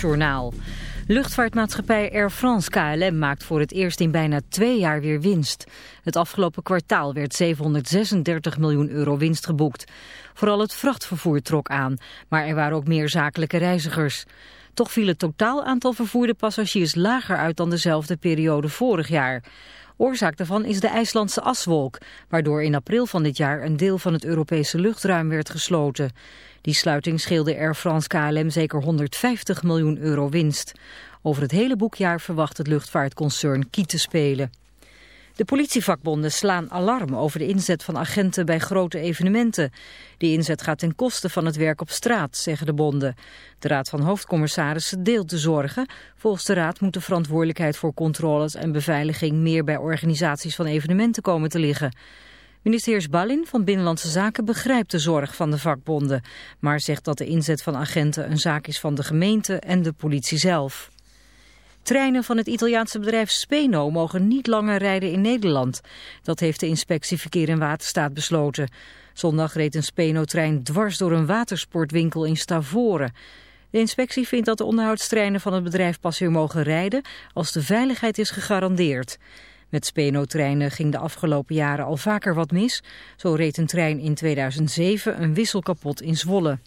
Journaal. Luchtvaartmaatschappij Air France KLM maakt voor het eerst in bijna twee jaar weer winst. Het afgelopen kwartaal werd 736 miljoen euro winst geboekt. Vooral het vrachtvervoer trok aan, maar er waren ook meer zakelijke reizigers. Toch viel het totaal aantal vervoerde passagiers lager uit dan dezelfde periode vorig jaar. Oorzaak daarvan is de IJslandse aswolk, waardoor in april van dit jaar een deel van het Europese luchtruim werd gesloten. Die sluiting scheelde Air France KLM zeker 150 miljoen euro winst. Over het hele boekjaar verwacht het luchtvaartconcern kiet te spelen. De politievakbonden slaan alarm over de inzet van agenten bij grote evenementen. Die inzet gaat ten koste van het werk op straat, zeggen de bonden. De Raad van Hoofdcommissarissen deelt de zorgen. Volgens de Raad moet de verantwoordelijkheid voor controles en beveiliging meer bij organisaties van evenementen komen te liggen. Minister Heers Ballin van Binnenlandse Zaken begrijpt de zorg van de vakbonden, maar zegt dat de inzet van agenten een zaak is van de gemeente en de politie zelf. Treinen van het Italiaanse bedrijf Speno mogen niet langer rijden in Nederland. Dat heeft de inspectie Verkeer en Waterstaat besloten. Zondag reed een Speno-trein dwars door een watersportwinkel in Stavoren. De inspectie vindt dat de onderhoudstreinen van het bedrijf pas weer mogen rijden als de veiligheid is gegarandeerd. Met Speno-treinen ging de afgelopen jaren al vaker wat mis. Zo reed een trein in 2007 een wissel kapot in Zwolle.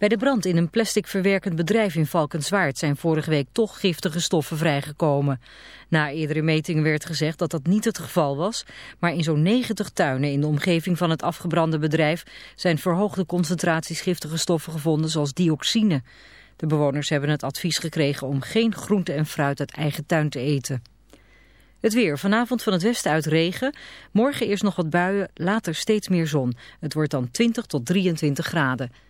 Bij de brand in een plastic verwerkend bedrijf in Valkenswaard zijn vorige week toch giftige stoffen vrijgekomen. Na eerdere metingen werd gezegd dat dat niet het geval was, maar in zo'n 90 tuinen in de omgeving van het afgebrande bedrijf zijn verhoogde concentraties giftige stoffen gevonden zoals dioxine. De bewoners hebben het advies gekregen om geen groente en fruit uit eigen tuin te eten. Het weer. Vanavond van het westen uit regen. Morgen eerst nog wat buien, later steeds meer zon. Het wordt dan 20 tot 23 graden.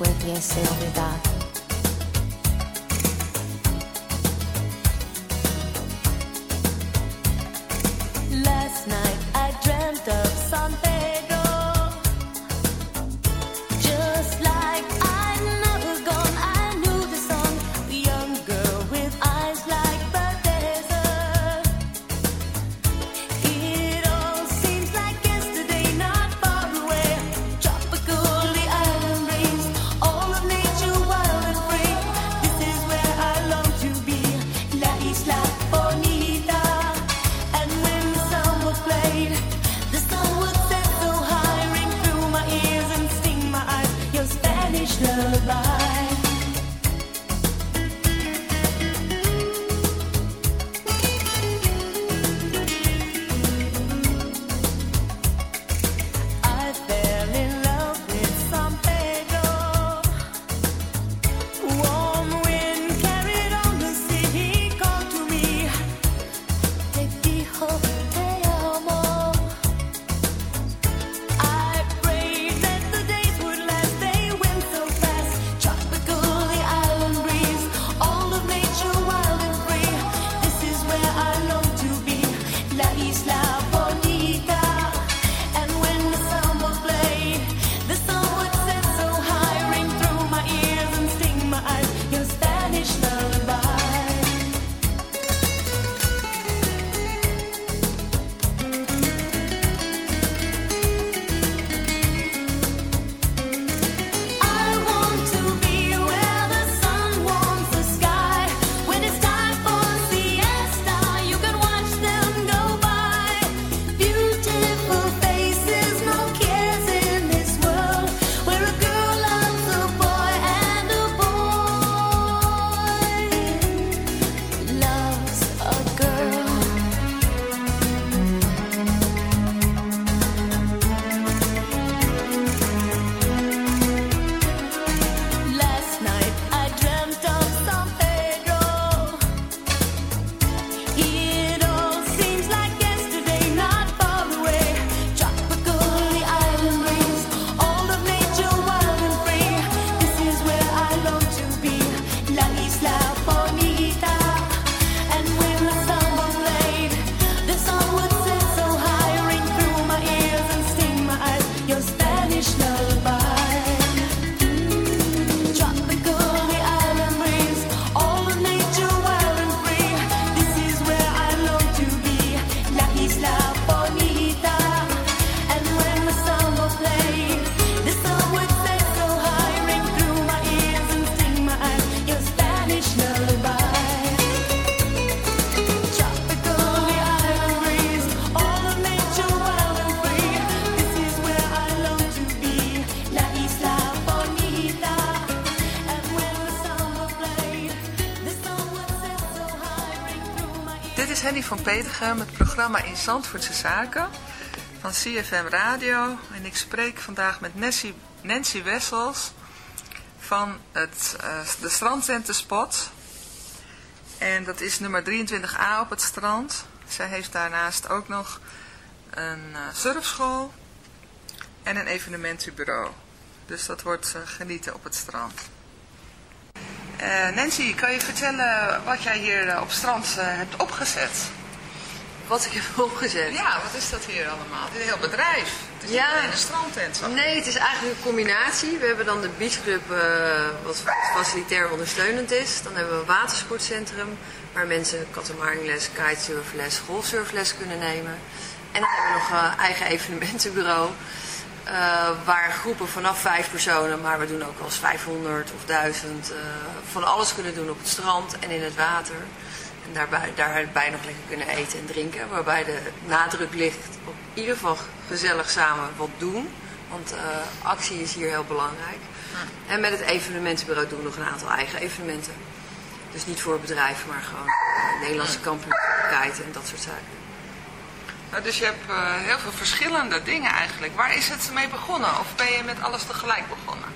with your silver dot. Lullaby. Petergem, het programma in Zandvoortse Zaken van CFM Radio. En ik spreek vandaag met Nancy, Nancy Wessels van het, eh, de strandcenterspot. En dat is nummer 23a op het strand. Zij heeft daarnaast ook nog een eh, surfschool en een evenementenbureau. Dus dat wordt eh, genieten op het strand. Nancy, kan je vertellen wat jij hier op strand hebt opgezet? Wat ik heb opgezet. Ja, wat is dat hier allemaal? Een heel bedrijf. Het is Ja. niet alleen een strandtent. ik. Nee, het is eigenlijk een combinatie. We hebben dan de beachclub, eh, wat facilitair ondersteunend is. Dan hebben we een watersportcentrum, waar mensen katamaringles, kitesurfles, golfsurfles kunnen nemen. En dan hebben we nog een eigen evenementenbureau. eh, waar groepen vanaf vijf personen, maar we doen ook wel eens 500 of 1000, eh, van alles kunnen doen op het strand en in het water. Daarbij, daarbij nog lekker kunnen eten en drinken. Waarbij de nadruk ligt op in ieder geval gezellig samen wat doen. Want eh, actie is hier heel belangrijk. En met het evenementenbureau doen we nog een aantal eigen evenementen. Dus niet voor bedrijven, maar gewoon eh, Nederlandse kampioenschap en dat soort zaken. Nou, dus je hebt eh, heel veel verschillende dingen eigenlijk. Waar is het mee begonnen? Of ben je met alles tegelijk begonnen?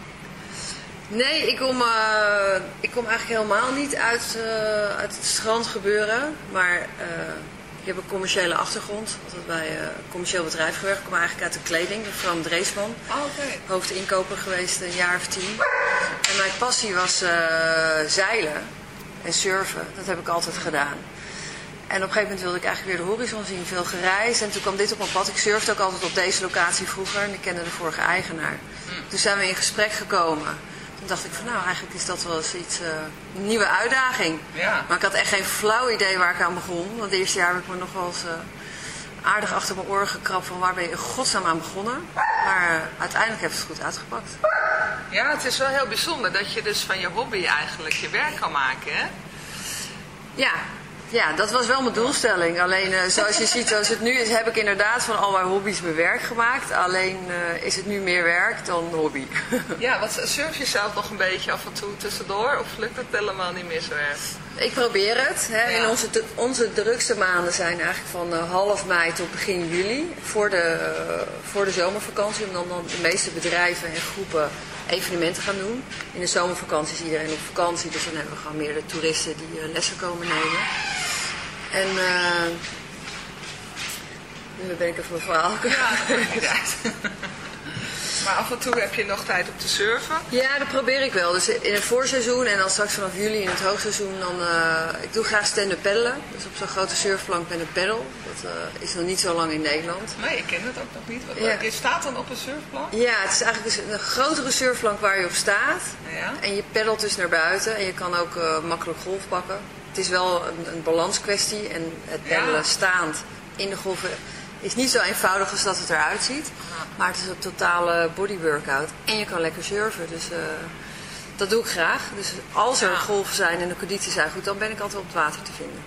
Nee, ik kom, eh, ik kom eigenlijk helemaal niet uit, eh, uit het strandgebeuren. Maar eh, ik heb een commerciële achtergrond. Altijd bij een commercieel bedrijf gewerkt. Ik kom eigenlijk uit de kleding, de Fram Dreesman. Oh. Hoofdinkoper geweest een jaar of tien. En mijn passie was zeilen en surfen. Dat heb ik altijd gedaan. En op een gegeven moment wilde ik eigenlijk weer de horizon zien. Veel gereisd. En toen kwam dit op mijn pad. Ik surfde ook altijd op deze locatie vroeger. En ik kende de vorige eigenaar. Toen zijn we in gesprek gekomen. Toen dacht ik van nou, eigenlijk is dat wel eens iets, eh, een nieuwe uitdaging. Ja. Maar ik had echt geen flauw idee waar ik aan begon. Want het eerste jaar heb ik me nog wel eens eh, aardig achter mijn oren gekrapt van waar ben je in godsnaam aan begonnen. Maar eh, uiteindelijk heeft het goed uitgepakt. Ja, het is wel heel bijzonder dat je dus van je hobby eigenlijk je werk kan maken, hè? Ja, ja, dat was wel mijn doelstelling. Alleen eh, zoals je ziet, zoals het nu is, heb ik inderdaad van al mijn hobby's mijn werk gemaakt. Alleen eh, is het nu meer werk dan hobby. Ja, wat surf je zelf nog een beetje af en toe tussendoor? Of lukt het helemaal niet meer zo erg? Ik probeer het. Hè. Ja. Onze, onze drukste maanden zijn eigenlijk van eh, half mei tot begin juli. Voor de, voor de zomervakantie. Omdat dan de meeste bedrijven en groepen evenementen gaan doen. In de zomervakantie is iedereen op vakantie. Dus dan hebben we gewoon meer de toeristen die eh, lessen komen nemen. En eh nu ben ik even mijn verhaal. Ja. Maar af en toe heb je nog tijd om te surfen. Ja, dat probeer ik wel. Dus in het voorseizoen en dan straks vanaf juli in het hoogseizoen, dan, eh, ik doe graag stand-up paddelen. Dus op zo'n grote surfplank met een paddle. Dat eh, is nog niet zo lang in Nederland. Nee, ik ken het ook nog niet. Wat- Ja. Je staat dan op een surfplank? Ja, het is eigenlijk dus een grotere surfplank waar je op staat. Ja. En je peddelt dus naar buiten en je kan ook eh, makkelijk golf pakken. Het is wel een, een balanskwestie en het Ja. peddelen staand in de golven is niet zo eenvoudig als dat het eruit ziet. Maar het is een totale body workout en je kan lekker surfen. Dus eh, dat doe ik graag. Dus als er Ja. golven zijn en de condities zijn goed, dan ben ik altijd op het water te vinden.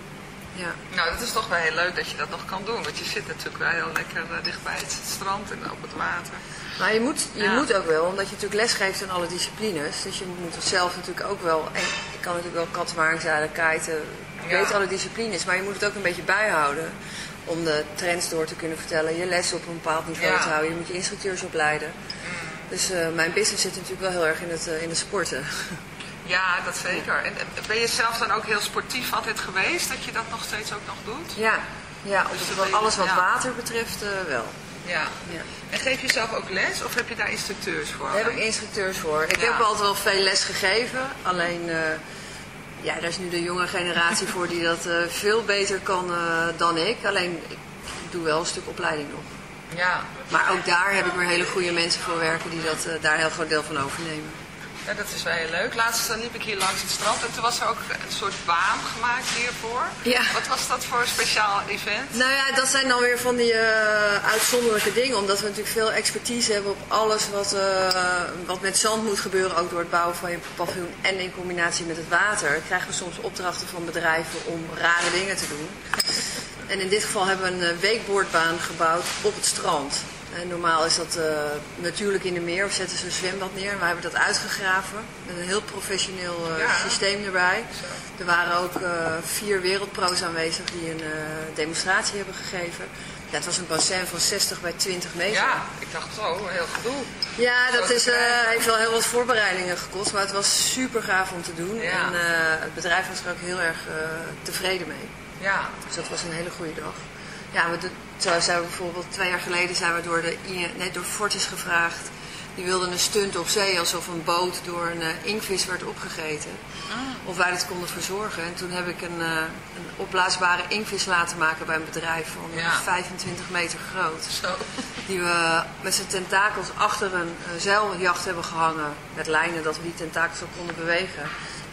Ja. Nou, dat is toch wel heel leuk dat je dat nog kan doen. Want je zit natuurlijk wel heel lekker eh, dicht bij het strand en op het water. Maar je moet, je Ja. moet ook wel, omdat je natuurlijk les geeft aan alle disciplines. Dus je moet het zelf natuurlijk ook wel. En ik kan natuurlijk wel katamaring zeilen, kiten. Ik Ja. weet alle disciplines, maar je moet het ook een beetje bijhouden. Om de trends door te kunnen vertellen. Je les op een bepaald niveau Ja. Mm. te houden. Je moet je instructeurs opleiden. Dus eh, mijn business zit natuurlijk wel heel erg in het, eh, in het sporten. Ja, dat zeker. En ben je zelf dan ook heel sportief altijd geweest? Dat je dat nog steeds ook nog doet? Ja, ja Dus alles wat ja. water betreft eh, wel. Ja. Ja. En geef je zelf ook les of heb je daar instructeurs voor? Daar heb ik instructeurs voor. Ik heb altijd wel veel les gegeven. Alleen, ja, daar is nu de jonge generatie voor die dat eh, veel beter kan eh, dan ik. Alleen, ik doe wel een stuk opleiding nog. Ja. Maar ook daar heb ik weer hele goede mensen voor werken die dat, eh, daar heel groot deel van overnemen. Ja, dat is wel heel leuk. Laatst eh, liep ik hier langs het strand en toen was er ook een soort baan gemaakt hiervoor. Ja. Wat was dat voor een speciaal event? Nou ja, dat zijn dan weer van die eh, uitzonderlijke dingen. Omdat we natuurlijk veel expertise hebben op alles wat, eh, wat met zand moet gebeuren. Ook door het bouwen van je paviljoen en in combinatie met het water. Krijgen we soms opdrachten van bedrijven om rare dingen te doen. En in dit geval hebben we een weekboordbaan gebouwd op het strand. En normaal is dat eh, natuurlijk in de meer of zetten ze een zwembad neer. En wij hebben dat uitgegraven met een heel professioneel eh, Ja. systeem erbij. Er waren ook eh, vier wereldpro's aanwezig die een demonstratie hebben gegeven. Ja, het was een bassin van 60 bij 20 meter. Ja, ik dacht zo, heel gedoe. Ja, dat is, heeft wel heel wat voorbereidingen gekost, maar het was super gaaf om te doen. Ja. En het bedrijf was er ook heel erg tevreden mee. Ja, Dus dat was een hele goede dag. Ja, we, zo zijn we bijvoorbeeld twee jaar geleden zijn we door, de, nee, door Fortis gevraagd. Die wilden een stunt op zee alsof een boot door een eh, inkvis werd opgegeten. Of wij dat konden verzorgen. En toen heb ik een, eh, een opblaasbare inkvis laten maken bij een bedrijf van eh, Ja. 25 meter groot. zo. Die we met zijn tentakels achter een eh, zeiljacht hebben gehangen. Met lijnen dat we die tentakels ook konden bewegen.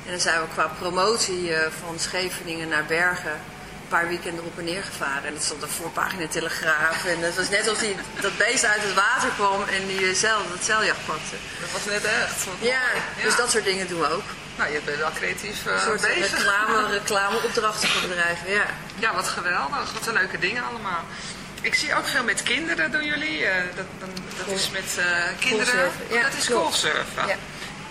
En dan zijn we qua promotie eh, van Scheveningen naar Bergen een paar weekenden op en neer gevaren. En dat stond op voorpagina Telegraaf. En het was net alsof die, dat beest uit het water kwam en die eh, zeil, dat zeiljacht pakte. Dat was net echt. Ja, mooi. dus dat soort dingen doen we ook. Nou, je bent wel creatief eh, Een soort bezig. reclame, reclameopdrachten voor bedrijven, ja. Ja, wat geweldig. Wat een leuke dingen allemaal. Ik zie ook veel met kinderen doen jullie. eh, dat, dan, dat is met kinderen. Golfsurfen, ja, dat is golfsurfen. Ja.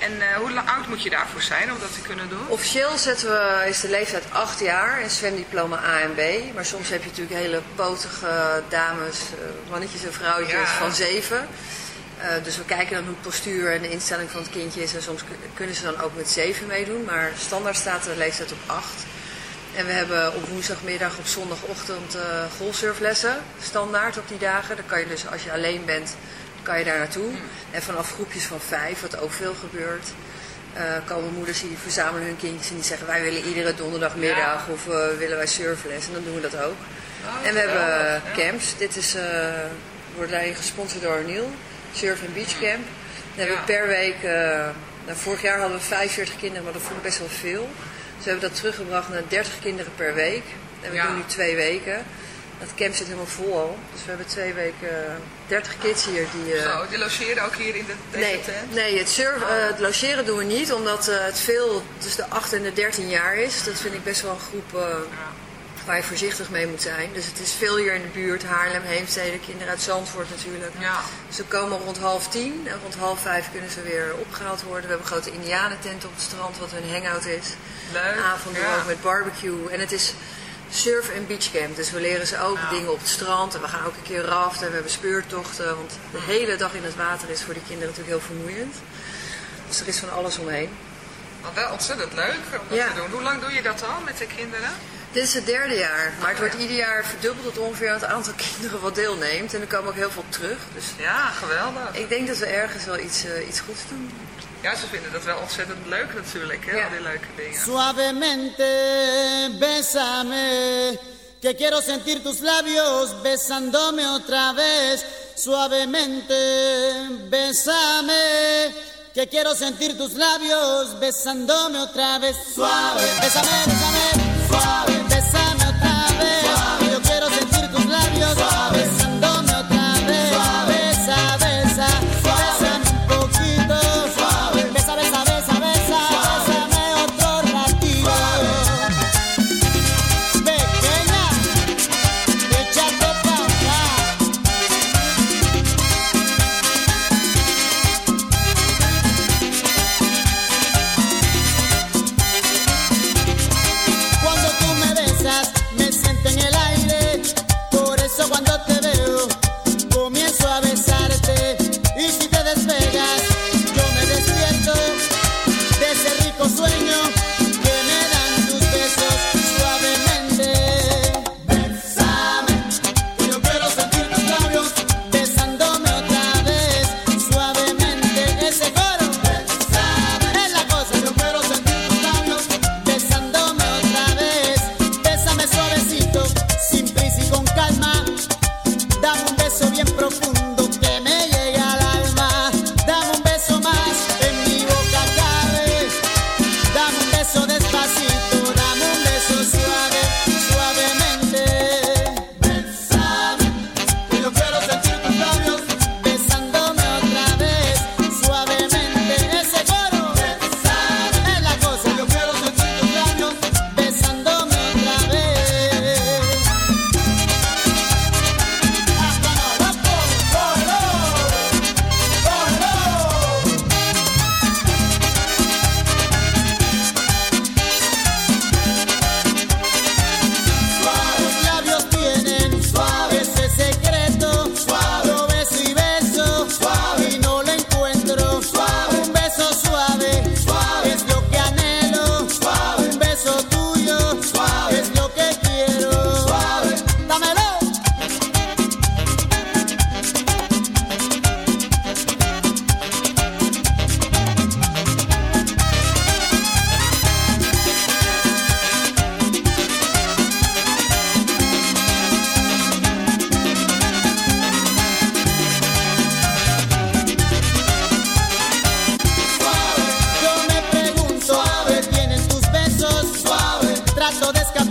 En eh, hoe oud moet je daarvoor zijn om dat te kunnen doen? Officieel zetten we, is de leeftijd 8 jaar en zwemdiploma A en B. Maar soms heb je natuurlijk hele potige dames, eh, mannetjes en vrouwtjes Ja. van 7. Eh, dus we kijken dan hoe het postuur en de instelling van het kindje is. En soms kun- kunnen ze dan ook met 7 meedoen. Maar standaard staat de leeftijd op 8. En we hebben op woensdagmiddag, op zondagochtend eh golfsurflessen. Standaard op die dagen. Dan kan je dus, als je alleen bent, kan je daar naartoe. En vanaf groepjes van 5, wat ook veel gebeurt, eh, komen moeders die verzamelen hun kindjes en die zeggen wij willen iedere donderdagmiddag of eh, willen wij surfles. En dan doen we dat ook. Oh, en we hebben ja. camps. Dit is, eh, wordt gesponsord door Neil. Surf en Beach Camp. Dan hebben we per week, nou, vorig jaar hadden we 45 kinderen, maar dat vond ik best wel veel. Dus we hebben dat teruggebracht naar 30 kinderen per week. En we doen nu twee weken. Dat camp zit helemaal vol al. Dus we hebben twee weken eh, 30 kids hier die... eh, Zo, die logeren ook hier in de, Nee, tent? nee het, surf, eh, het logeren doen we niet, omdat het veel tussen de 8 en de 13 jaar is. Dat vind ik best wel een groep waar je voorzichtig mee moet zijn. Dus het is veel hier in de buurt, Haarlem, Heemstede, kinderen uit Zandvoort natuurlijk. Ja. Ze komen rond half tien en rond half vijf kunnen ze weer opgehaald worden. We hebben een grote indianentent op het strand, wat hun hangout is. Leuk. Avonden ja. ook met barbecue. En het is surf- en beachcamp. Dus we leren ze ook Ja. dingen op het strand. En we gaan ook een keer raften. We hebben speurtochten. Want de hele dag in het water is voor die kinderen natuurlijk heel vermoeiend. Dus er is van alles omheen. Maar wel ontzettend leuk om dat Ja. te doen. Hoe lang doe je dat al met de kinderen? Dit is het derde jaar. Maar het wordt ieder jaar verdubbeld tot ongeveer het aantal kinderen wat deelneemt. En er komen ook heel veel terug. Dus Ja, geweldig. ik denk dat we ergens wel iets, eh, iets goeds doen. Ja, ze vinden dat wel ontzettend leuk natuurlijk, hè, al die leuke dingen. Suavemente, bésame, que quiero sentir tus labios besándome otra vez. Suavemente, bésame, que quiero sentir tus labios besándome otra vez. Suave, bésame, bésame, suave, bésame otra vez. Trato de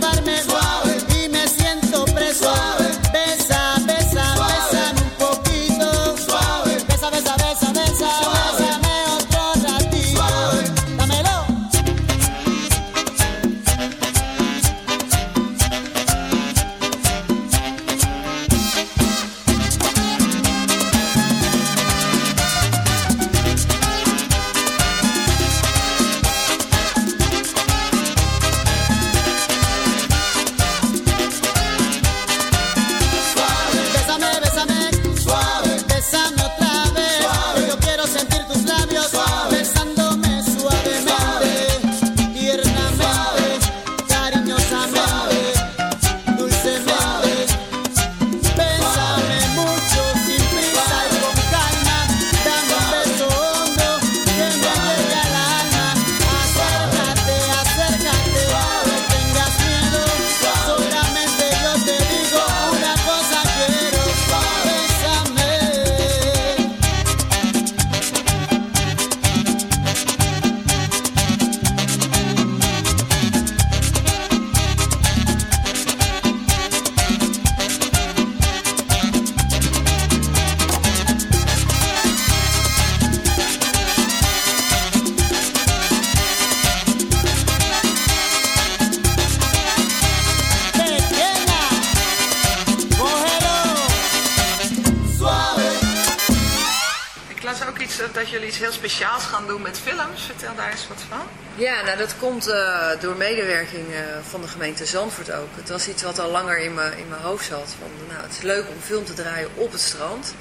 films. Vertel daar eens wat van. Ja, nou dat komt eh, door medewerking eh, van de gemeente Zandvoort ook. Het was iets wat al langer in mijn in mijn hoofd zat. Van, nou, het is leuk om film te draaien op het strand.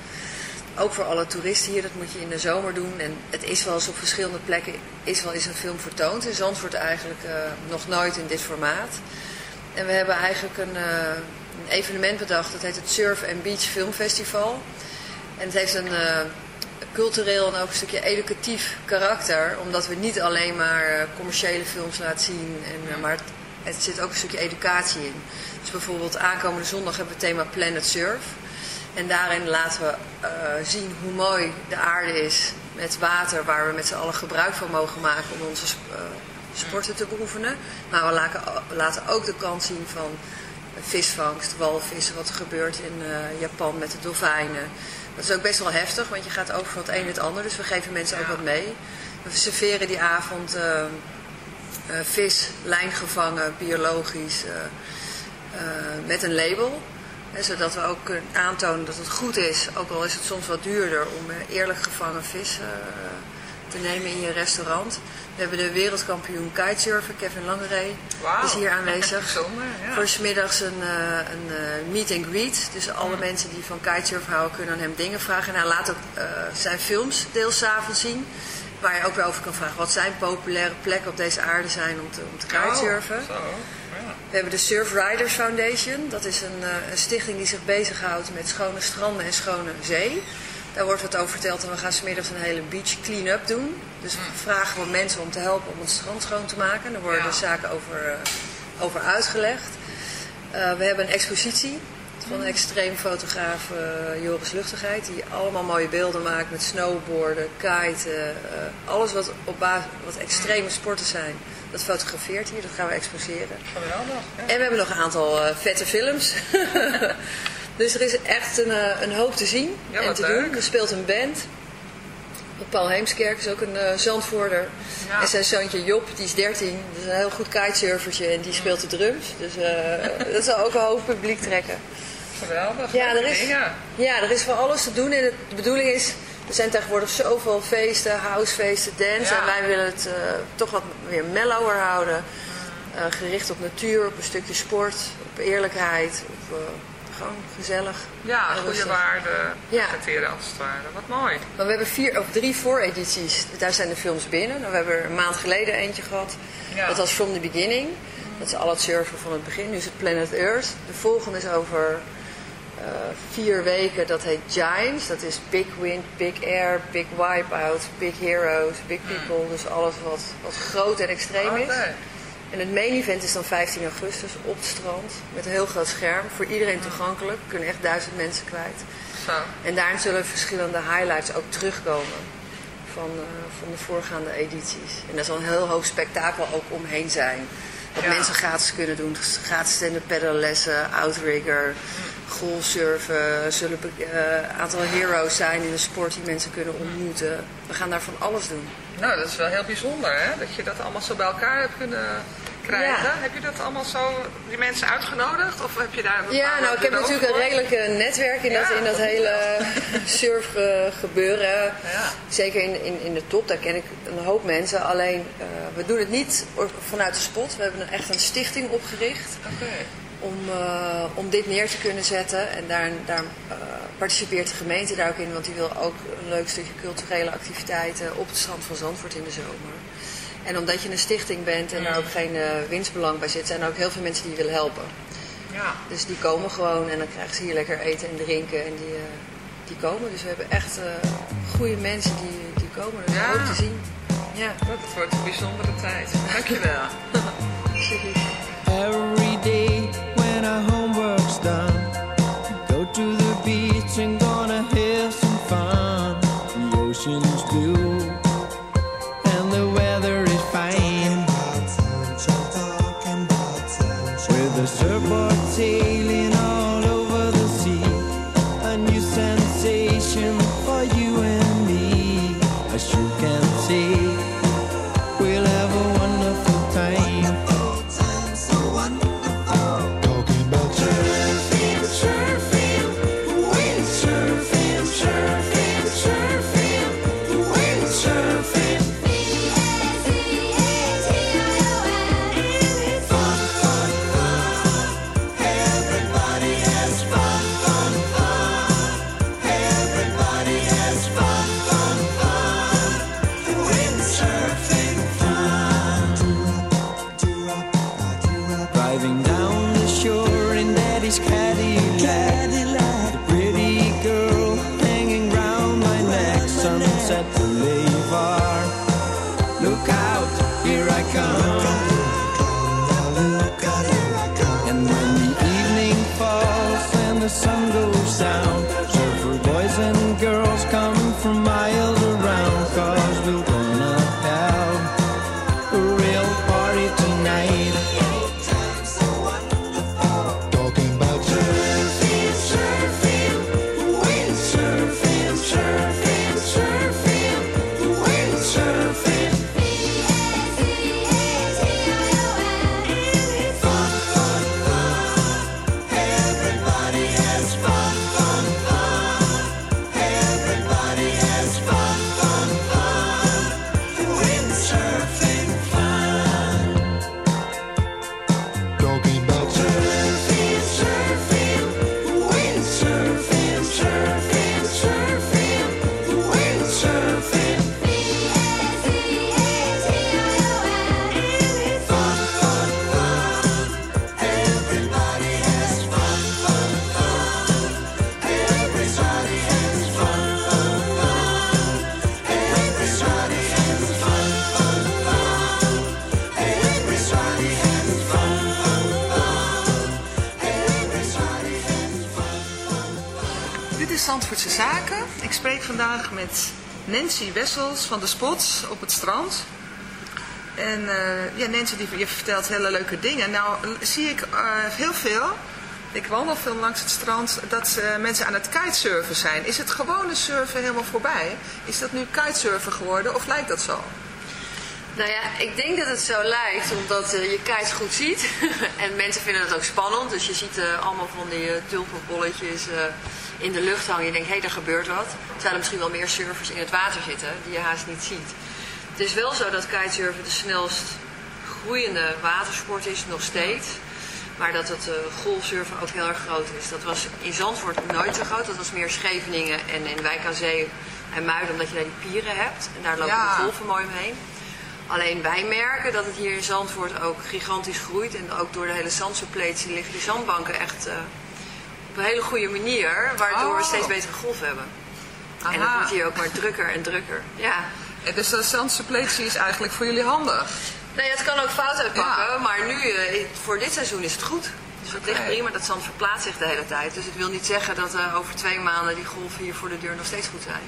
Ook voor alle toeristen hier, dat moet je in de zomer doen. En het is wel eens op verschillende plekken is wel eens een film vertoond. In Zandvoort eigenlijk eh, nog nooit in dit formaat. En we hebben eigenlijk een, een evenement bedacht. Dat heet het Surf and Beach Film Festival. En het heeft een cultureel en ook een stukje educatief karakter. Omdat we niet alleen maar eh, commerciële films laten zien. En, eh, maar het, zit ook een stukje educatie in. Dus bijvoorbeeld aankomende zondag hebben we het thema Planet Surf. En daarin laten we eh, zien hoe mooi de aarde is met water waar we met z'n allen gebruik van mogen maken om onze sp- sporten te beoefenen. Maar we laten, laten ook de kant zien van visvangst, walvissen, wat er gebeurt in Japan met de dolfijnen. Dat is ook best wel heftig, want je gaat over van het een het ander. Dus we geven mensen ook wat mee. We serveren die avond eh, eh, vis, lijngevangen, biologisch, eh, met een label. Hè, zodat we ook kunnen aantonen dat het goed is, ook al is het soms wat duurder, om eerlijk gevangen vis te nemen in je restaurant. We hebben de wereldkampioen kitesurfer, Kevin Langeree, is hier aanwezig. Bijzonder, ja. Voor 's middags een, eh, een eh, meet and greet. Dus alle mensen die van kitesurfen houden kunnen aan hem dingen vragen. En hij laat ook eh, zijn films deels avonds zien. Waar je ook weer over kan vragen wat zijn populaire plekken op deze aarde zijn om te, om te kitesurfen. Oh. We hebben de Surf Riders Foundation. Dat is een, een stichting die zich bezighoudt met schone stranden en schone zee. Daar wordt wat over verteld en we gaan smiddags een hele beach clean-up doen. Dus we vragen we mensen om te helpen om het strand schoon te maken. Daar worden Ja. zaken over, eh, over uitgelegd. Eh, we hebben een expositie van een extreem fotograaf eh, Joris Luchtigheid. Die allemaal mooie beelden maakt met snowboarden, kiten. alles wat, op basis, wat extreme sporten zijn. Dat fotografeert hier, dat gaan we exposeren. Geweldig. Ja. En we hebben nog een aantal vette films. dus er is echt een, eh, een hoop te zien Ja, en te leuk. doen. Er speelt een band. Paul Heemskerk is ook een Zandvoorder. Ja. En zijn zoontje Job, die is 13. Dat is een heel goed kitesurfertje en die speelt de drums. Dus eh, dat zal ook een hoop publiek trekken. Geweldig. Ja, er is, dingen. ja, er is voor alles te doen. En het- de bedoeling is, er zijn tegenwoordig zoveel feesten, housefeesten, dance. Ja. En wij willen het toch wat meer mellower houden. Gericht op natuur, op een stukje sport, op eerlijkheid. Op, gewoon gezellig. Ja, goede waarden Ja. als het ware. Wat mooi. Maar we hebben vier, of drie vooredities. Daar zijn de films binnen. Nou, we hebben er een maand geleden eentje gehad. Ja. Dat was From the Beginning. Dat is al het surfen van het begin. Nu is het Planet Earth. De volgende is over eh, vier weken. Dat heet Giants. Dat is Big Wind, Big Air, Big Wipeout, Big Heroes, Big People. Dus alles wat, wat groot en extreem is. Oké. En het main event is dan 15 augustus op het strand. Met een heel groot scherm. Voor iedereen toegankelijk. Er kunnen echt duizend mensen kwijt. Zo. En daarin zullen verschillende highlights ook terugkomen van, eh, van de voorgaande edities. En daar zal een heel hoog spektakel ook omheen zijn. Wat Ja. mensen gratis kunnen doen. Gratis stand-up paddellessen, outrigger, golfsurfen. Er zullen een aantal heroes zijn in de sport die mensen kunnen ontmoeten. We gaan daar van alles doen. Nou, dat is wel heel bijzonder, hè? Dat je dat allemaal zo bij elkaar hebt kunnen krijgen. Ja. Heb je dat allemaal zo, die mensen uitgenodigd? Of heb je daar een Ja, nou, ik heb natuurlijk een redelijk netwerk in dat, in dat hele surf eh, gebeuren. Ja. Zeker in, in, in de top, daar ken ik een hoop mensen. Alleen, eh, we doen het niet vanuit de spot. We hebben echt een stichting opgericht om, eh, om dit neer te kunnen zetten. En daar, daar eh, participeert de gemeente daar ook in, want die wil ook een leuk stukje culturele activiteiten op het strand van Zandvoort in de zomer. En omdat je een stichting bent en daar ook geen eh, winstbelang bij zit, zijn er ook heel veel mensen die je willen helpen. Ja. Dus die komen gewoon en dan krijgen ze hier lekker eten en drinken en die, eh, die komen. Dus we hebben echt eh goede mensen die, die komen. Dat is Ja. leuk te zien. Ja. Dat wordt een bijzondere tijd. Dankjewel. the sun goes down, Nancy Wessels van de Spots op het strand. En eh, ja, Nancy die, je vertelt hele leuke dingen. Nou zie ik eh, heel veel, ik wandel veel langs het strand, dat eh, mensen aan het kitesurfen zijn. Is het gewone surfen helemaal voorbij? Is dat nu kitesurfen geworden of lijkt dat zo? Nou ja, ik denk dat het zo lijkt, omdat eh, je kites goed ziet. en mensen vinden het ook spannend. Dus je ziet eh, allemaal van die uh, tulpenbolletjes eh, in de lucht hangen. Je denkt, hé, hey, daar gebeurt wat. Terwijl er misschien wel meer surfers in het water zitten, die je haast niet ziet. Het is wel zo dat kitesurfen de snelst groeiende watersport is, nog steeds. Maar dat het eh, golfsurfen ook heel erg groot is. Dat was in Zandvoort nooit zo groot. Dat was meer Scheveningen en in Wijk aan Zee en Muiden, omdat je daar die pieren hebt. En daar lopen Ja. de golven mooi omheen. Alleen wij merken dat het hier in Zandvoort ook gigantisch groeit. En ook door de hele zandsuppletie liggen die zandbanken echt eh, op een hele goede manier. Waardoor we Oh. steeds betere golven hebben. En het wordt hier ook maar drukker en drukker. Ja. En dus de zandsuppletie is eigenlijk voor jullie handig. Nee, het kan ook fout uitpakken, Ja. maar nu, eh, voor dit seizoen is het goed. Dus het ligt prima, dat zand verplaatst zich de hele tijd. Dus het wil niet zeggen dat eh, over twee maanden die golven hier voor de deur nog steeds goed zijn.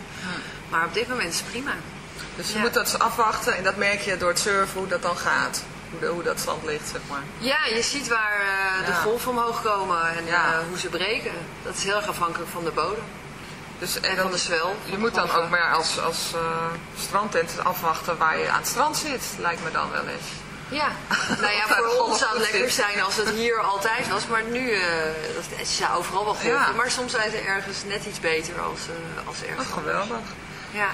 Maar op dit moment is het prima. Dus je Ja. moet dat afwachten en dat merk je door het surfen hoe dat dan gaat. Hoe, de- hoe dat zand ligt, zeg maar. Ja, je ziet waar eh, de Ja. golven omhoog komen en Ja. eh, hoe ze breken. Dat is heel erg afhankelijk van de bodem. Dus, en En dan, van de zwel. je moet dan ook maar als, als eh, strandtent afwachten waar je aan het strand zit, lijkt me dan wel eens. Ja, nou ja, voor ons zou het goed lekker zijn als het hier altijd was. Maar nu, eh dat, het overal wel golven. Ja. Maar soms zijn ze ergens net iets beter als, eh, als ergens geweldig. Ja.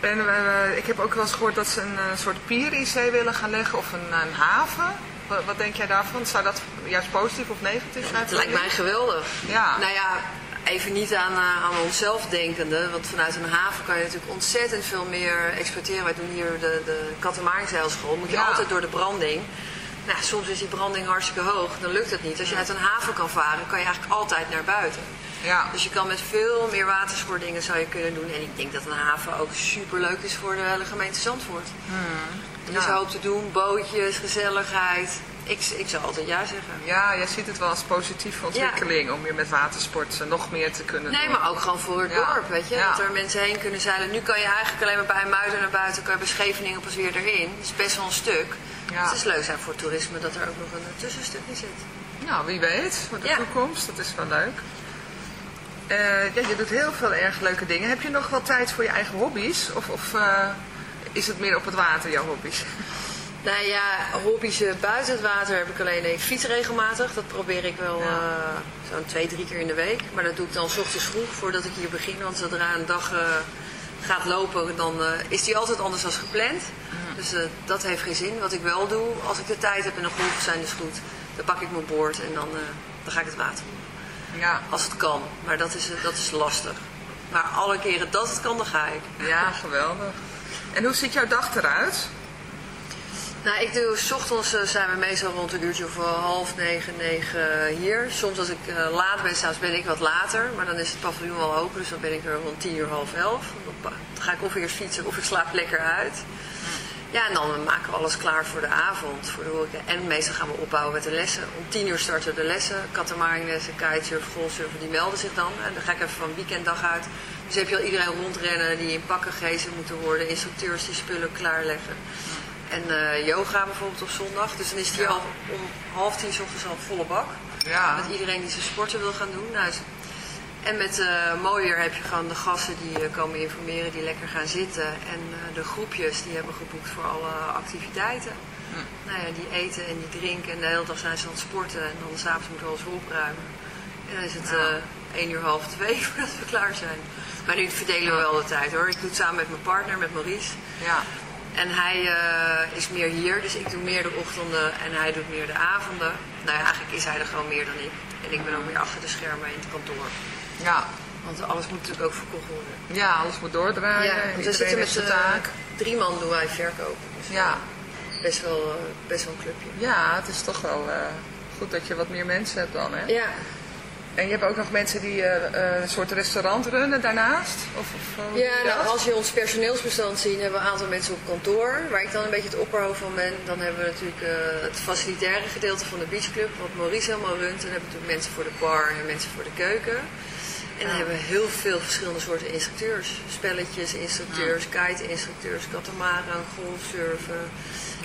En eh, ik heb ook wel eens gehoord dat ze een eh, soort pier in zee willen gaan leggen of een, een haven. Wat, wat denk jij daarvan? Zou dat juist positief of negatief zijn? Het lijkt mij geweldig. Ja. Nou ja, even niet aan, eh, aan onszelf denkende. Want vanuit een haven kan je natuurlijk ontzettend veel meer exploiteren. Wij doen hier de, de. Moet je Ja. altijd door de branding. Nou, soms is die branding hartstikke hoog. Dan lukt het niet. Als je uit een haven kan varen, kan je eigenlijk altijd naar buiten. Ja. Dus je kan met veel meer watersportdingen zou je kunnen doen. En ik denk dat een haven ook super leuk is voor de hele gemeente Zandvoort. Er is Hmm. Ja. hoop te doen, bootjes, gezelligheid. Ik, ik zou altijd ja zeggen. Ja, jij ziet het wel als positieve ontwikkeling om weer met watersport nog meer te kunnen Nee, doen. maar ook gewoon voor het Ja. dorp, weet je. Dat er mensen heen kunnen zeilen. Nu kan je eigenlijk alleen maar bij Muiden naar buiten, kan je bij Scheveningen pas weer erin. Dat is best wel een stuk. Dus het is leuk zijn voor toerisme dat er ook nog een eh, tussenstukje zit. Nou, wie weet, voor de toekomst. Dat is wel leuk. Eh, ja, je doet heel veel erg leuke dingen. Heb je nog wel tijd voor je eigen hobby's? Of, of eh, is het meer op het water, jouw hobby's? Nou ja, hobby's eh, buiten het water heb ik alleen. Ik fiets regelmatig. Dat probeer ik wel Ja. zo'n twee, drie keer in de week. Maar dat doe ik dan 's ochtends vroeg voordat ik hier begin. Want zodra een dag gaat lopen, dan is die altijd anders dan gepland. Dus eh, dat heeft geen zin. Wat ik wel doe, als ik de tijd heb en de golven zijn dus goed, dan pak ik mijn boord en dan, dan ga ik het water in. Ja, Als het kan. Maar dat is, dat is lastig. Maar alle keren dat het kan, dan ga ik. ja, geweldig. En hoe ziet jouw dag eruit? Nou, ik doe, s ochtends eh, zijn we meestal rond een uurtje of eh, half negen, negen eh, hier. Soms als ik laat ben, s'avonds ben ik wat later. Maar dan is het paviljoen wel open, dus dan ben ik er rond tien uur, half elf. Dan ga ik of eerst fietsen of ik slaap lekker uit. Ja, en dan maken we alles klaar voor de avond, voor de horeca. En meestal gaan we opbouwen met de lessen. Om tien uur starten de lessen. Katamaringlessen, kitesurfen, golfsurfen, die melden zich dan. En dan ga ik even van weekenddag uit. Dus heb je al iedereen rondrennen die in pakken gegeven moeten worden. Instructeurs die spullen klaarleggen. En eh, yoga bijvoorbeeld op zondag. Dus dan is het hier al om half tien ochtends al volle bak. Ja. Met iedereen die zijn sporten wil gaan doen. Nou, en met eh Mooier heb je gewoon de gasten die eh, komen informeren, die lekker gaan zitten. En eh, de groepjes die hebben geboekt voor alle activiteiten. Nou ja, die eten en die drinken en de hele dag zijn ze aan het sporten. En dan s'avonds moeten we alles opruimen. En dan is het eh 1 uur half twee voordat we klaar zijn. Maar nu verdelen we wel de tijd hoor. Ik doe het samen met mijn partner, met Maurice. Ja. En hij is meer hier, dus ik doe meer de ochtenden en hij doet meer de avonden. Nou ja, eigenlijk is hij er gewoon meer dan ik. En ik ben ook meer achter de schermen in het kantoor. Ja. Want alles moet natuurlijk ook verkocht worden. ja, alles moet doordraaien. ja, want we zitten met zijn eh, taak. drie man doen wij verkopen. Dus Ja. best, wel, eh, best wel een clubje. ja, het is toch wel eh, goed dat je wat meer mensen hebt dan, hè? Ja, En je hebt ook nog mensen die een soort restaurant runnen daarnaast? Of, of, ja nou, als je ons personeelsbestand ziet, hebben we een aantal mensen op kantoor. Waar ik dan een beetje het opperhoofd van ben. Dan hebben we natuurlijk het facilitaire gedeelte van de beachclub. Wat Maurice helemaal runt. En dan hebben we natuurlijk mensen voor de bar en mensen voor de keuken. En dan hebben we heel veel verschillende soorten instructeurs. Spelletjes, instructeurs, kite-instructeurs, katamaran, golfsurfen.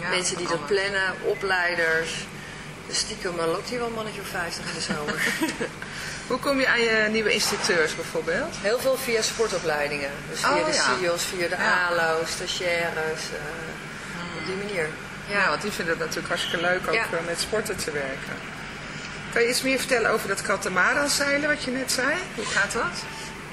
Ja, mensen die dat plannen, opleiders. Dus stiekem maar loopt hier wel een mannetje of 50 in de zomer. Hoe kom je aan je nieuwe instructeurs bijvoorbeeld? Heel veel via sportopleidingen. Dus via Oh, de ja. CIO's, via de Ja. ALO's, stagiaires. eh, Op die manier. Ja, want die vinden het natuurlijk hartstikke leuk ook eh, met sporten te werken. Kan je iets meer vertellen over dat katamaran zeilen wat je net zei? Hoe gaat dat?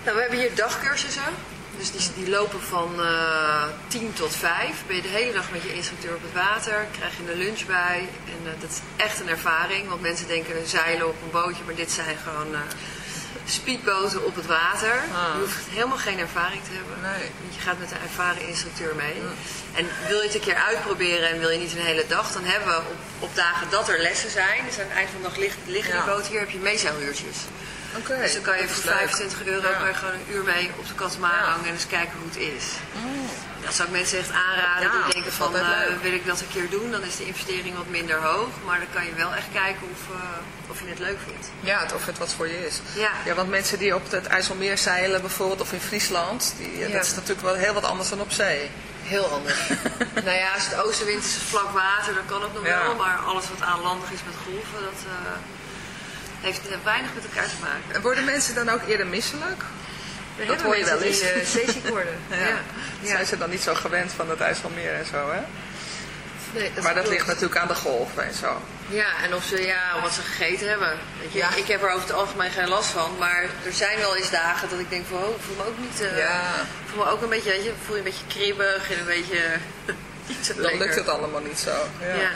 Nou, we hebben hier dagcursussen. Dus die, die lopen van eh 10 tot 5. Ben je de hele dag met je instructeur op het water. Krijg je een lunch bij. En eh, dat is echt een ervaring. Want mensen denken zeilen op een bootje. Maar dit zijn gewoon eh, speedboten op het water. Ah. Je hoeft helemaal geen ervaring te hebben. Nee. Want je gaat met een ervaren instructeur mee. En wil je het een keer uitproberen en wil je niet een hele dag. Dan hebben we op, op dagen dat er lessen zijn. Dus aan het eind van de dag ligt, liggen Ja. die boot hier. Heb je meezeiluurtjes. Dus dan kan je voor leuk. 25 euro Ja. kan je gewoon een uur mee op de katamaran hangen en eens kijken hoe het is. dat zou ik mensen echt aanraden die denken van, eh, wil ik dat een keer doen, dan is de investering wat minder hoog. Maar dan kan je wel echt kijken of, eh, of je het leuk vindt. Ja, of het wat voor je is. Ja. ja, want mensen die op het IJsselmeer zeilen bijvoorbeeld, of in Friesland, die, Ja. dat is natuurlijk wel heel wat anders dan op zee. Heel anders. nou ja, als het oostenwind is, vlak water, dan kan het nog Ja. wel. Maar alles wat aanlandig is met golven, dat eh, heeft eh, weinig met elkaar te maken. En worden mensen dan ook eerder misselijk? We Dat hoor je wel eens. die uh, zeeziek worden. ja. Zijn ze dan niet zo gewend van het IJsselmeer en zo, hè? Nee, maar dat ligt natuurlijk aan de golven en zo. Ja, en of ze, ja, wat ze gegeten hebben. Weet je, Ja. Ik heb er over het algemeen geen last van, maar er zijn wel eens dagen dat ik denk van, oh, ik voel me ook niet... eh, Ja. Ik voel me ook een beetje, weet je, voel je een beetje kribbig en een beetje... Dan lekker. lukt het allemaal niet zo. Ja. Ja.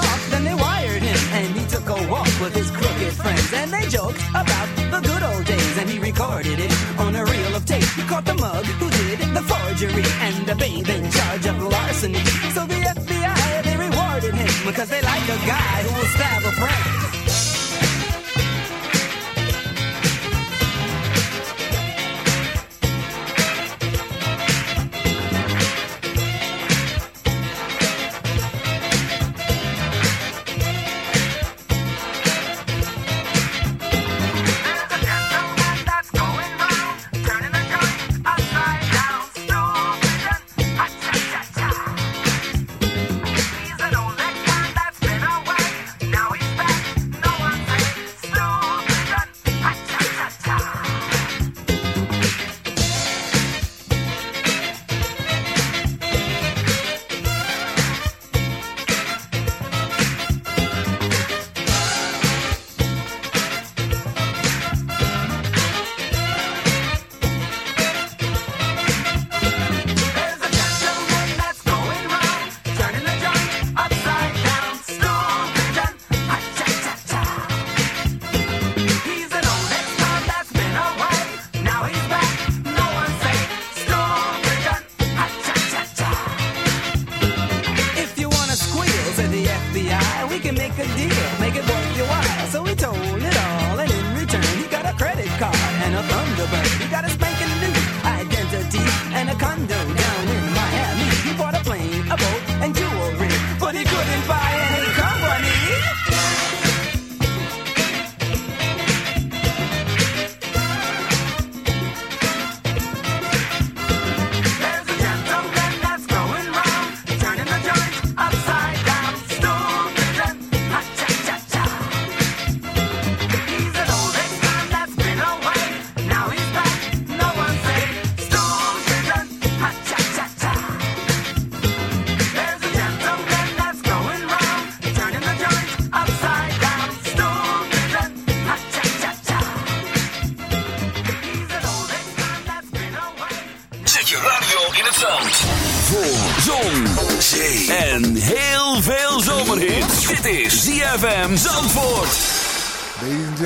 Talk, then they wired him, and he took a walk with his crooked friends, and they joked about the good old days, and he recorded it on a reel of tape. He caught the mug who did the forgery, and the babe in charge of larceny. So the FBI they rewarded him because they like a guy who will stab a friend.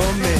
Come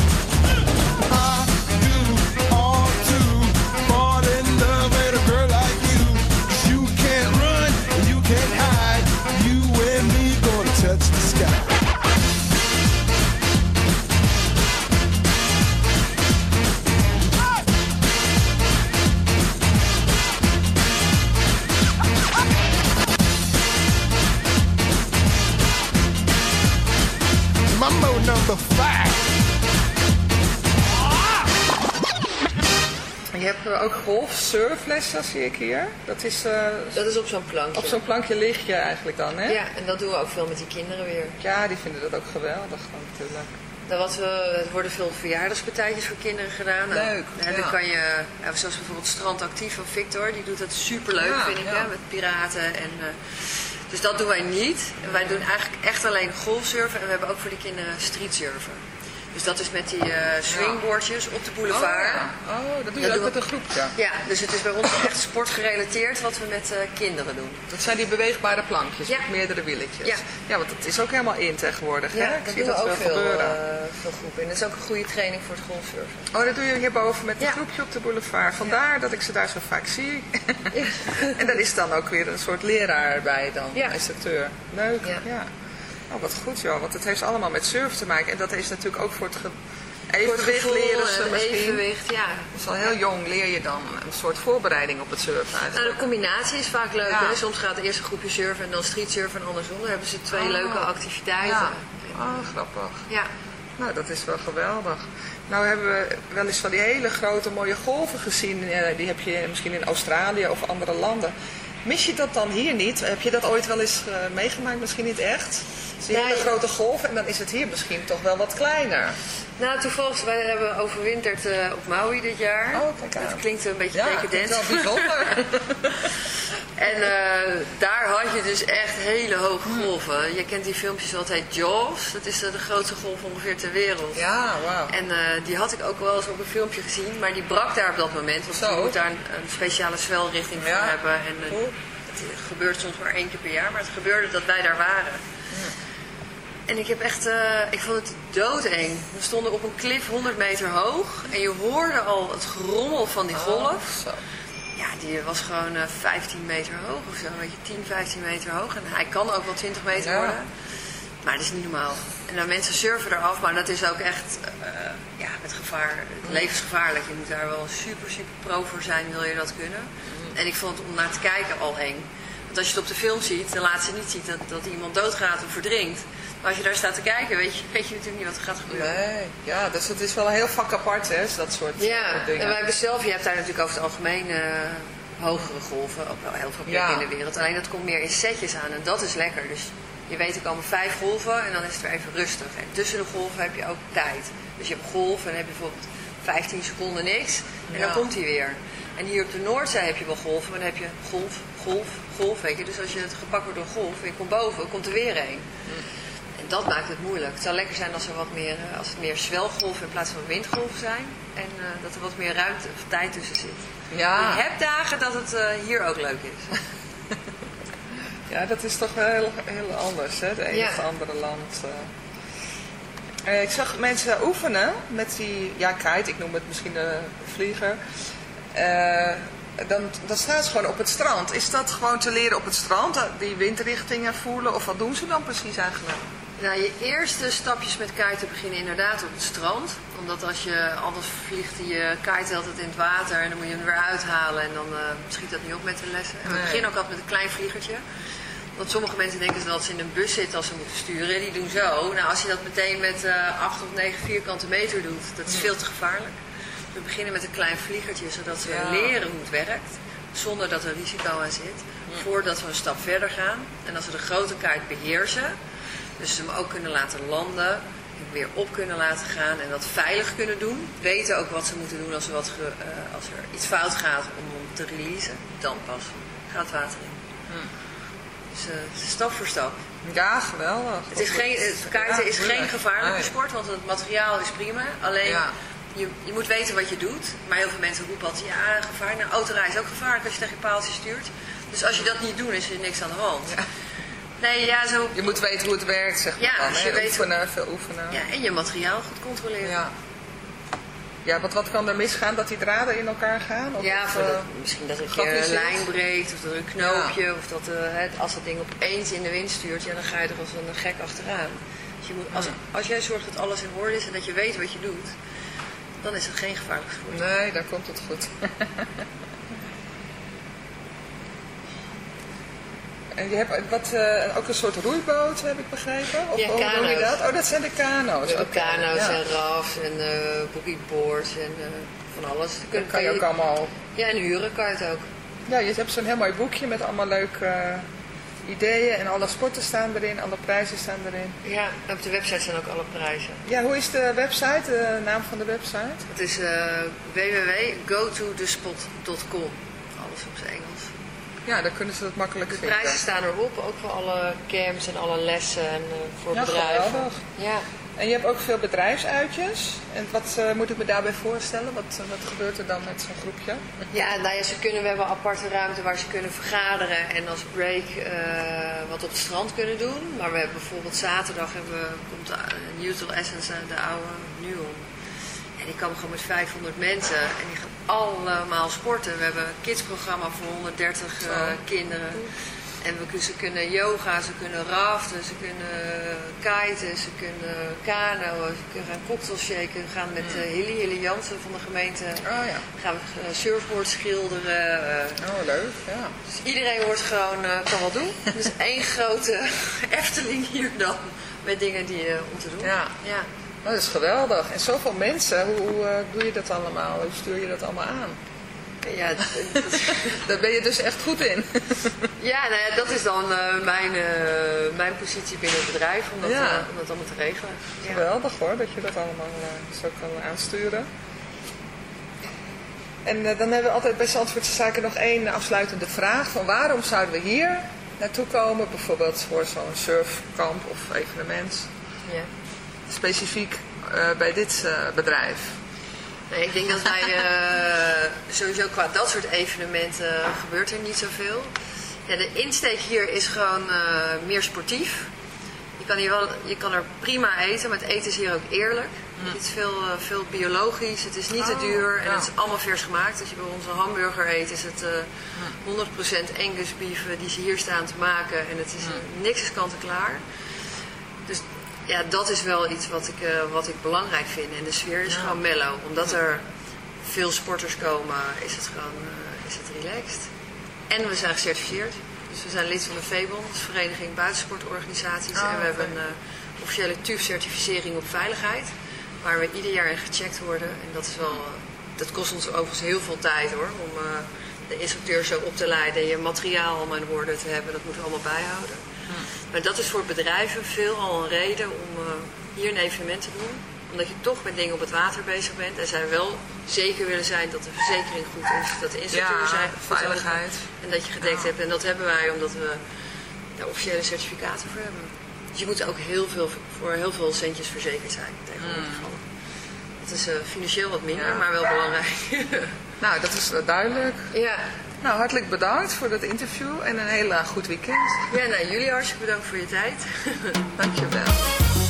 Ook golfsurflessen, zie ik hier. Dat is, eh, Dat is op zo'n plankje. op zo'n plankje lig je eigenlijk dan, hè? Ja, en dat doen we ook veel met die kinderen weer. Ja, die vinden dat ook geweldig natuurlijk. Wat we, er worden veel verjaardagspartijtjes voor kinderen gedaan. Nou, Leuk, dan kan je, zoals bijvoorbeeld Strand Actief van Victor, die doet dat superleuk, Ja, vind ik, ja. hè, met piraten. En, eh, dus dat doen wij niet. En wij doen eigenlijk echt alleen golfsurfen en we hebben ook voor die kinderen streetsurfen. Dus dat is met die eh, swingboardjes op de boulevard. Oh, ja. oh, dat doe je Dat ook doen met een groepje. Ja, dus het is bij ons echt sportgerelateerd wat we met eh, kinderen doen. Dat zijn die beweegbare plankjes Ja. met meerdere wieltjes. Ja. ja, want dat is ook helemaal in tegenwoordig. Ja, hè? Ik dat zie doen we dat ook veel veel, gebeuren. eh, veel groepen. En dat is ook een goede training voor het golfsurfen. Oh, dat doe je hierboven met een Ja. groepje op de boulevard. Vandaar dat ik ze daar zo vaak zie. en daar is dan ook weer een soort leraar bij dan, Ja. instructeur. Leuk, ja. Oh, wat goed joh, want het heeft allemaal met surfen te maken. En dat is natuurlijk ook voor het ge- Voor het evenwicht leren en ze het misschien. evenwicht, ja. Dus al heel jong leer je dan een soort voorbereiding op het surfen Nou, de combinatie is vaak leuk. Ja. Hè? Soms gaat eerst een groepje surfen en dan streetsurfen en andersom. Dan hebben ze twee Oh. leuke activiteiten. Ja. Oh, grappig. Ja. Nou, dat is wel geweldig. Nou hebben we wel eens van die hele grote mooie golven gezien. eh, Die heb je misschien in Australië of andere landen. Mis je dat dan hier niet? Heb je dat ooit wel eens eh, meegemaakt? Misschien niet echt. Je Nee. hele grote golven en dan is het hier misschien toch wel wat kleiner. Nou, toevallig, wij hebben overwinterd eh, op Maui dit jaar. Oh, kijk aan. Dat klinkt een beetje Ja, decadent. dat is wel bijzonder. En eh, daar had je dus echt hele hoge Hmm. golven. Je kent die filmpjes wat heet Jaws. Dat is de grootste golf ongeveer ter wereld. ja, wauw. En die had ik ook wel eens op een filmpje gezien, maar die brak daar op dat moment. Want Zo. je moet daar een, een speciale zwelrichting voor Ja. hebben. En Cool. Het gebeurt soms maar één keer per jaar, maar het gebeurde dat wij daar waren. En ik heb echt, eh, ik vond het doodeng. We stonden op een klif 100 meter hoog en je hoorde al het gerommel van die golf. Oh, zo. Ja, die was gewoon eh, 15 meter hoog of zo, weet je, 10, 15 meter hoog. En hij kan ook wel 20 meter Ja. worden. Maar dat is niet normaal. En dan mensen surfen eraf, maar dat is ook echt eh, ja, met gevaar, levensgevaarlijk. Je moet daar wel super, super pro voor zijn, wil je dat kunnen. En ik vond het om naar te kijken al eng. Want als je het op de film ziet, dan laat ze niet zien dat, dat iemand doodgaat of verdrinkt. Maar als je daar staat te kijken, weet je, weet je natuurlijk niet wat er gaat gebeuren. Nee, ja, dus het is wel een heel vak apart, hè, dat soort Ja, dingen. en wij hebben zelf, je hebt daar natuurlijk over het algemeen eh, hogere golven, ook wel heel veel plekken Ja. in de wereld. Alleen dat komt meer in setjes aan en dat is lekker. Dus je weet er komen vijf golven en dan is het weer even rustig. En tussen de golven heb je ook tijd. Dus je hebt golf en dan heb je bijvoorbeeld 15 seconden niks en Ja. dan komt hij weer. En hier op de Noordzee heb je wel golven, maar dan heb je golf, golf, golf, weet je. Dus als je het gepakt wordt door een golf en je komt boven, komt er weer een. En dat maakt het moeilijk. Het zou lekker zijn als er wat meer, eh, als het meer zwelgolven in plaats van windgolven zijn. En eh, dat er wat meer ruimte of tijd tussen zit. Ja. Je hebt dagen dat het eh, hier ook leuk is. Ja, dat is toch wel heel, heel anders, hè? Het ene Ja. of het andere land. ik zag mensen oefenen met die, ja, kite, ik noem het misschien de vlieger. Eh, dan, dan staan ze gewoon op het strand. Is dat gewoon te leren op het strand, eh, die windrichtingen voelen? Of wat doen ze dan precies eigenlijk? Nou, je eerste stapjes met kiten beginnen inderdaad op het strand. Omdat als je anders vliegt je kite altijd in het water en dan moet je hem weer uithalen. En dan eh, schiet dat niet op met de lessen. En we Nee. beginnen ook altijd met een klein vliegertje. Want sommige mensen denken dat ze in een bus zitten als ze moeten sturen. Die doen zo. Nou, als je dat meteen met eh 8 of 9 vierkante meter doet, dat is veel te gevaarlijk. We beginnen met een klein vliegertje, zodat ze Ja. leren hoe het werkt. Zonder dat er risico aan zit. Voordat we een stap verder gaan. En als we de grote kaart beheersen, dus ze hem ook kunnen laten landen, en weer op kunnen laten gaan en dat veilig kunnen doen. Weten ook wat ze moeten doen als er, wat ge- eh, als er iets fout gaat om hem te releasen. Dan pas gaat het water in. Dus eh, stap voor stap. Ja, geweldig. Het, is geen, het kaarten Ja, is geen gevaarlijke sport, want het materiaal is prima. Alleen Ja. Je, je moet weten wat je doet. Maar heel veel mensen roepen altijd, ja, gevaar. Nou, autorijden is ook gevaarlijk als je tegen je paaltje stuurt. Dus als je dat niet doet, is er niks aan de hand. Nee, ja, zo... Je moet weten hoe het werkt, zeg maar. Ja, dan, als hè. je weet- Oefenen, veel oefenen. Ja, en je materiaal goed controleren. Ja. Ja, want wat kan er misgaan? Dat die draden in elkaar gaan? Of Ja, of, dat- misschien dat een keer grapjes een lijn breekt, of dat er een knoopje, of dat eh, het- als dat ding opeens in de wind stuurt, ja, dan ga je er als een gek achteraan. Dus je moet, als, als jij zorgt dat alles in orde is en dat je weet wat je doet, dan is het geen gevaarlijk sport. Nee, dan komt het goed. en je hebt wat, eh, ook een soort roeiboot, heb ik begrepen? Of Ja, hoe noem je dat? Oh, dat zijn de kano's. Oké, kano's ja. en rafts en eh boogieboards en eh, van alles. Dat kan je ook allemaal... Ja, en huren kan je het ook. Ja, je hebt zo'n heel mooi boekje met allemaal leuke ideeën. En alle sporten staan erin, alle prijzen staan erin. Ja, en op de website staan ook alle prijzen. Ja, hoe is de website, de naam van de website? Het is eh www.gotothespot.com. Alles op zijn Engels. Ja, dan kunnen ze dat makkelijk De vinden. prijzen staan erop, ook voor alle camps en alle lessen en eh, voor Ja, bedrijven. geweldig. Ja. En je hebt ook veel bedrijfsuitjes. En wat eh, moet ik me daarbij voorstellen? Wat, wat gebeurt er dan met zo'n groepje? Ja, nou ja, ze kunnen, we hebben een aparte ruimte waar ze kunnen vergaderen en als break eh, wat op het strand kunnen doen. Maar we hebben bijvoorbeeld zaterdag hebben, we- komt de, eh, Neutral Essence, eh, de oude Nuon. En die komen gewoon met 500 mensen en die gaan allemaal sporten. We hebben een kidsprogramma voor 130 eh, Zo. En we, ze kunnen yoga, ze kunnen raften, ze kunnen kiten, ze kunnen kanoën, ze kunnen gaan cocktail shaken. We gaan met eh Hilly, Hilly Jansen van de gemeente Oh ja. gaan we eh, surfboard schilderen. eh. Oh, leuk. Ja. dus iedereen wordt gewoon, kan wat doen. Dus één grote Efteling hier dan. Met dingen die om te doen. Ja. ja. Dat is geweldig. En zoveel mensen, hoe, hoe doe je dat allemaal? Hoe stuur je dat allemaal aan? Ja, Daar ben je dus echt goed in. ja, nou ja dat is dan eh, mijn, eh, mijn positie binnen het bedrijf om dat, Ja. eh, om dat allemaal te regelen. Ja. Geweldig hoor, dat je dat allemaal zo kan aansturen. En dan hebben we altijd bij Zandvoortse Zaken nog één afsluitende vraag. Van waarom zouden we hier naartoe komen? Bijvoorbeeld voor zo'n surfkamp of evenement. Ja. Specifiek bij dit bedrijf. Nee, ik denk dat wij eh, sowieso qua dat soort evenementen gebeurt er niet zoveel. Ja, de insteek hier is gewoon eh, meer sportief. Je kan, hier wel, je kan er prima eten, maar het eten is hier ook eerlijk. Het is veel, eh, veel biologisch, het is niet te Oh, duur en ja. het is allemaal vers gemaakt. Als je bij onze hamburger eet, is het eh 100% Angus beef die ze hier staan te maken. En het is, eh, niks is kant en klaar. Dus ja, dat is wel iets wat ik, eh, wat ik belangrijk vind. En de sfeer is gewoon mellow. Omdat er veel sporters komen, is het gewoon eh, is het relaxed. En we zijn gecertificeerd. Dus we zijn lid van de VEBON, dat is Vereniging Buitensportorganisaties. Oh, en we hebben een eh, officiële TUF-certificering op veiligheid. Waar we ieder jaar in gecheckt worden. En dat, is wel, dat kost ons overigens heel veel tijd hoor. Om de instructeur zo op te leiden. Je materiaal allemaal in orde te hebben. Dat moeten we allemaal bijhouden. Maar dat is voor bedrijven veelal een reden om eh, hier een evenement te doen. Omdat je toch met dingen op het water bezig bent. En zij wel zeker willen zijn dat de verzekering goed is. Dat de instructeurs zijn goed veiligheid. En dat je gedekt hebt. En dat hebben wij omdat we daar officiële certificaten voor hebben. Dus je moet ook heel veel, voor heel veel centjes verzekerd zijn tegenwoordig. Het is eh, financieel wat minder. Ja. maar wel belangrijk. Nou, dat is duidelijk. ja. Nou, hartelijk bedankt voor dat interview en een heel goed weekend. ja, nou jullie hartstikke bedankt voor je tijd. Dankjewel.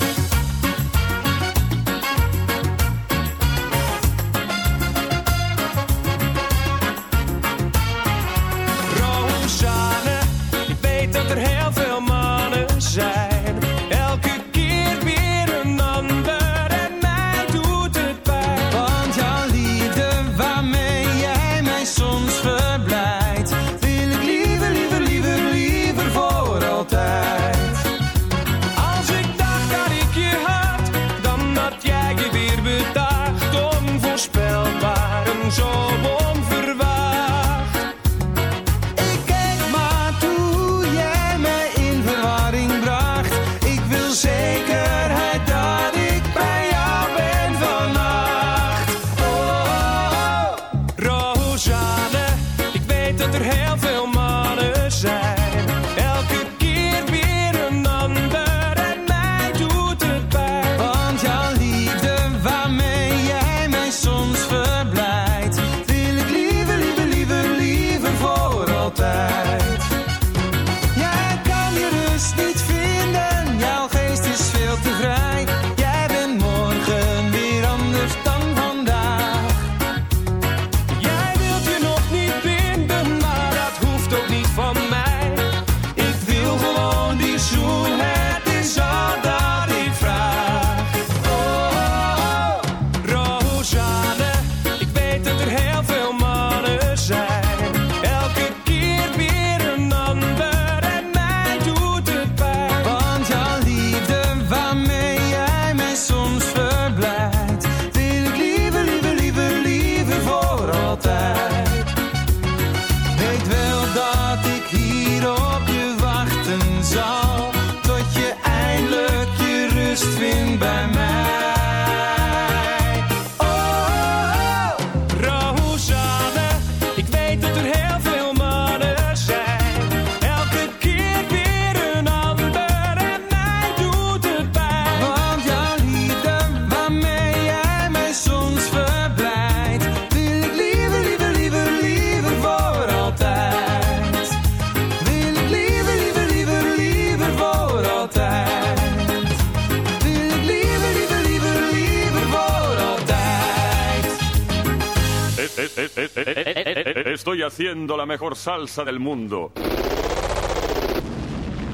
Estoy haciendo la mejor salsa del mundo.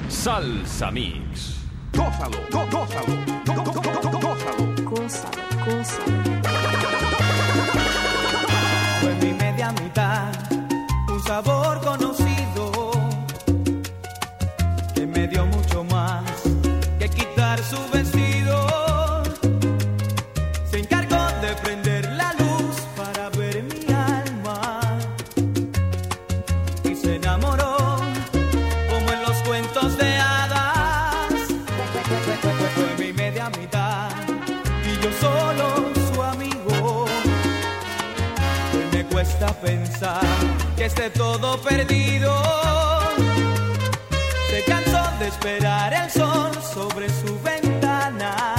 Salsa Mix. Gózalo, gó- gózalo, gó- gó- gó- gó- gózalo. Fue mi media mitad, un sabor conocido que me dio mucho más que quitar su vestido. que esté todo perdido. Se cansó de esperar el sol sobre su ventana.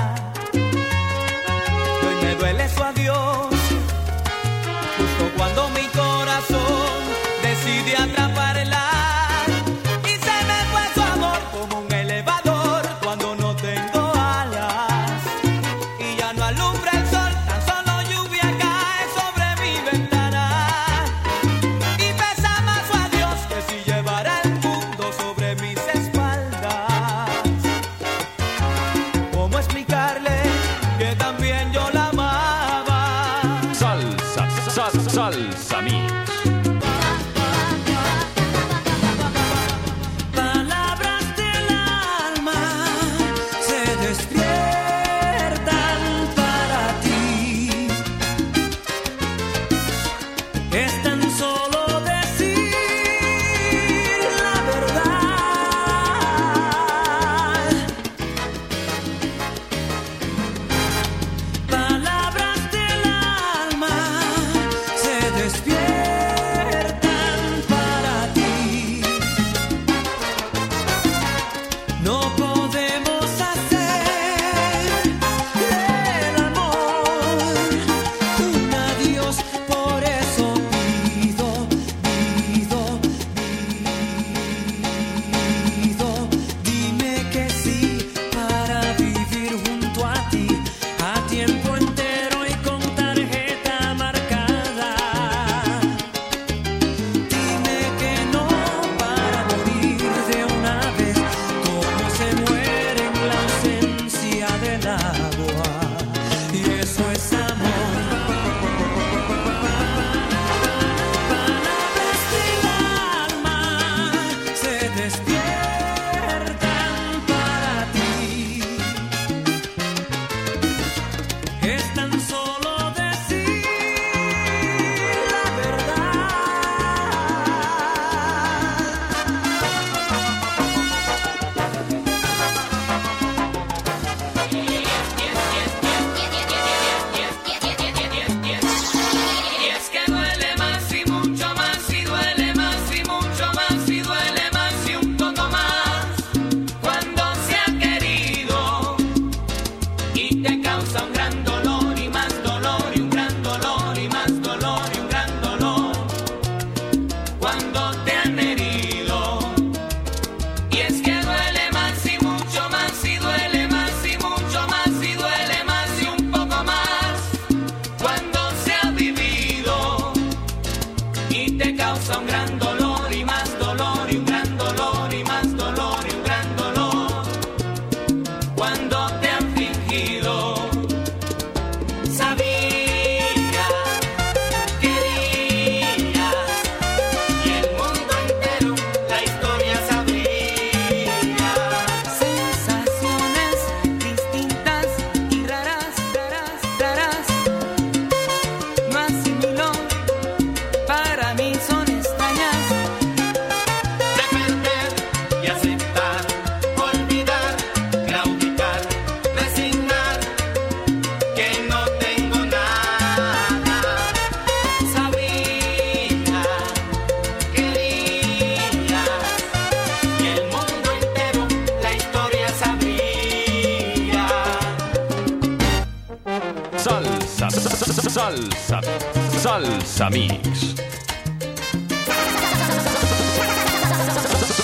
Salsa Mix.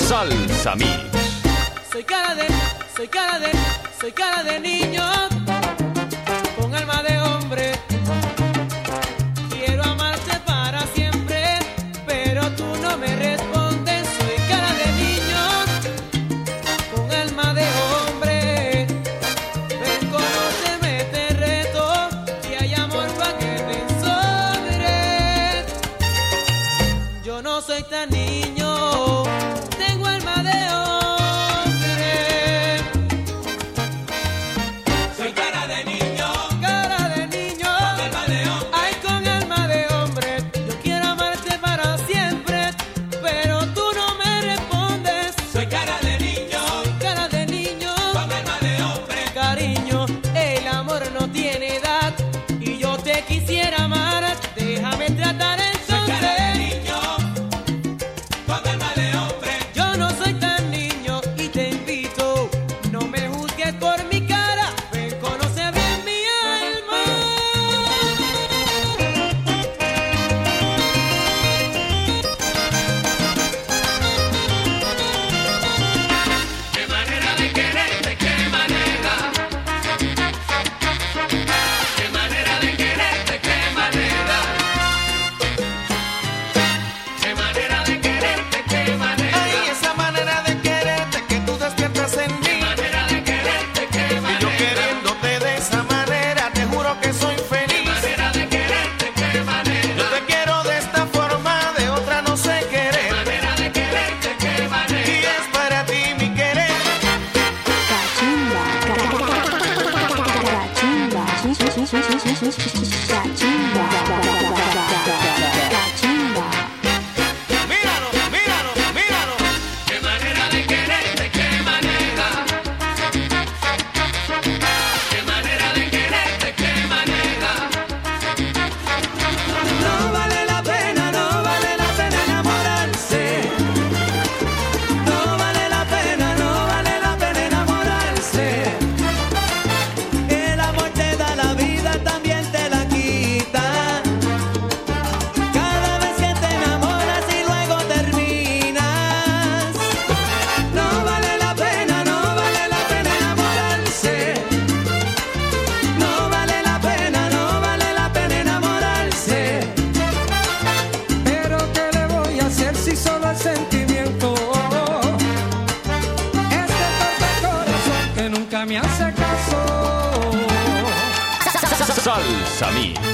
Salsa Mix. Soy cara de, soy cara de, soy cara de niño. Samir.